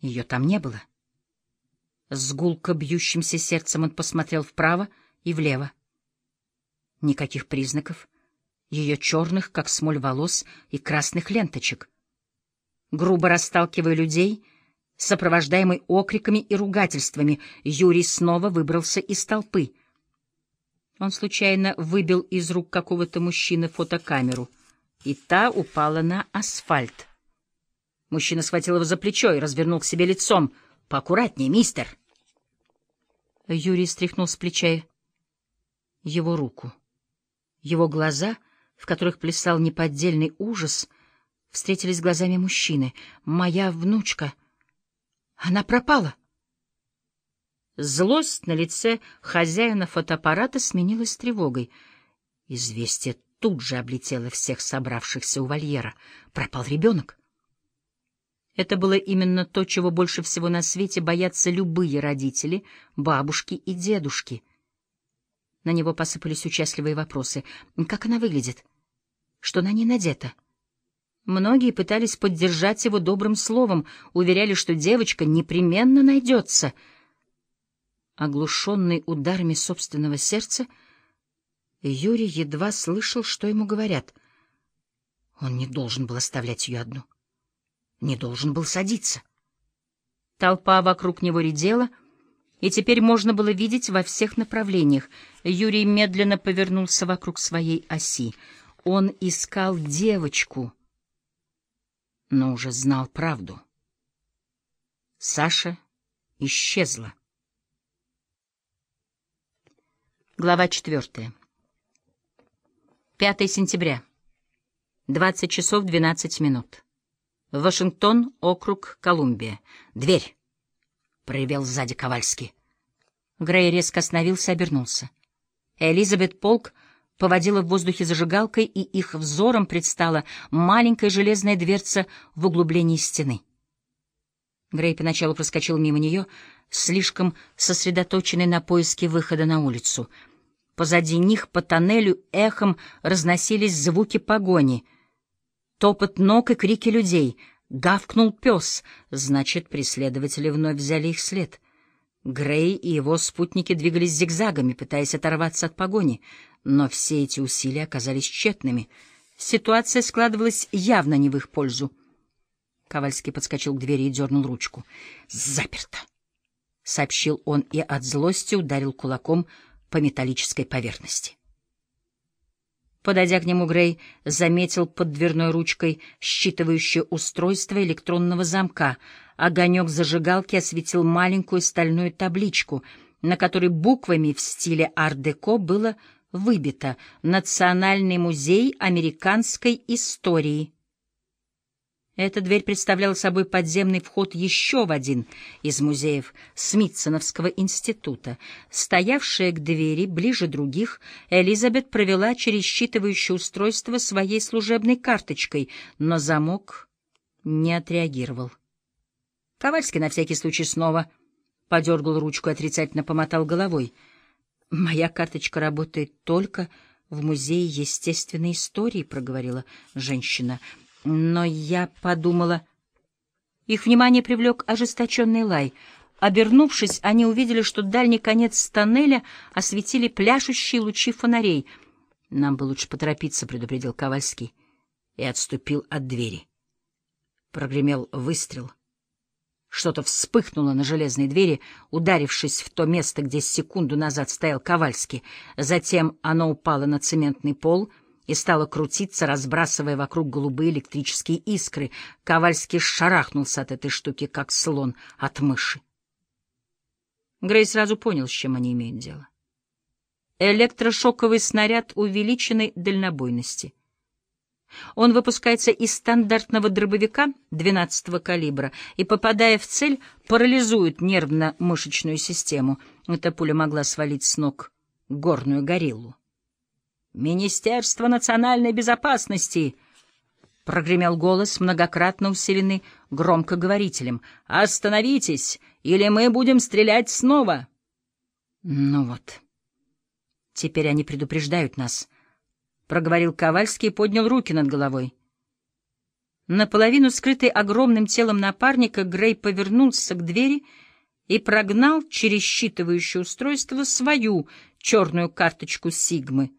Ее там не было. С гулко бьющимся сердцем он посмотрел вправо и влево. Никаких признаков ее черных, как смоль волос, и красных ленточек. Грубо расталкивая людей, сопровождаемый окриками и ругательствами, Юрий снова выбрался из толпы. Он случайно выбил из рук какого-то мужчины фотокамеру, и та упала на асфальт. Мужчина схватил его за плечо и развернул к себе лицом. «Поаккуратнее, мистер!» Юрий стряхнул с плеча его руку. Его глаза, в которых плясал неподдельный ужас, встретились глазами мужчины. «Моя внучка! Она пропала!» Злость на лице хозяина фотоаппарата сменилась тревогой. Известие тут же облетело всех собравшихся у вольера. Пропал ребенок. Это было именно то, чего больше всего на свете боятся любые родители, бабушки и дедушки. На него посыпались участливые вопросы. Как она выглядит? Что на ней надето? Многие пытались поддержать его добрым словом, уверяли, что девочка непременно найдется. Оглушенный ударами собственного сердца, Юрий едва слышал, что ему говорят. Он не должен был оставлять ее одну — не должен был садиться. Толпа вокруг него редела, и теперь можно было видеть во всех направлениях. Юрий медленно повернулся вокруг своей оси. Он искал девочку, но уже знал правду. Саша исчезла. Глава четвертая. 5 сентября. 20 часов 12 минут. Вашингтон, округ Колумбия. Дверь! — проявил сзади Ковальский. Грей резко остановился и обернулся. Элизабет Полк поводила в воздухе зажигалкой, и их взором предстала маленькая железная дверца в углублении стены. Грей поначалу проскочил мимо нее, слишком сосредоточенный на поиске выхода на улицу. Позади них по тоннелю эхом разносились звуки погони — топот ног и крики людей. Гавкнул пес, значит, преследователи вновь взяли их след. Грей и его спутники двигались зигзагами, пытаясь оторваться от погони, но все эти усилия оказались тщетными. Ситуация складывалась явно не в их пользу. Ковальский подскочил к двери и дернул ручку. «Заперто!» — сообщил он и от злости ударил кулаком по металлической поверхности. Подойдя к нему, Грей заметил под дверной ручкой считывающее устройство электронного замка. Огонек зажигалки осветил маленькую стальную табличку, на которой буквами в стиле ар-деко было выбито «Национальный музей американской истории». Эта дверь представляла собой подземный вход еще в один из музеев Смитсоновского института. Стоявшая к двери ближе других, Элизабет провела через считывающее устройство своей служебной карточкой, но замок не отреагировал. Ковальский на всякий случай снова подергал ручку и отрицательно помотал головой. «Моя карточка работает только...» в Музее естественной истории, — проговорила женщина. Но я подумала... Их внимание привлек ожесточенный лай. Обернувшись, они увидели, что дальний конец тоннеля осветили пляшущие лучи фонарей. «Нам бы лучше поторопиться», — предупредил Ковальский, и отступил от двери. Прогремел выстрел. Что-то вспыхнуло на железной двери, ударившись в то место, где секунду назад стоял Ковальский. Затем оно упало на цементный пол — и стала крутиться, разбрасывая вокруг голубые электрические искры. Ковальский шарахнулся от этой штуки, как слон от мыши. Грей сразу понял, с чем они имеют дело. Электрошоковый снаряд увеличенной дальнобойности. Он выпускается из стандартного дробовика 12-го калибра и, попадая в цель, парализует нервно-мышечную систему. Эта пуля могла свалить с ног горную гориллу. «Министерство национальной безопасности!» — прогремел голос, многократно усиленный громкоговорителем. «Остановитесь, или мы будем стрелять снова!» «Ну вот, теперь они предупреждают нас», — проговорил Ковальский и поднял руки над головой. Наполовину скрытый огромным телом напарника, Грей повернулся к двери и прогнал через считывающее устройство свою черную карточку Сигмы.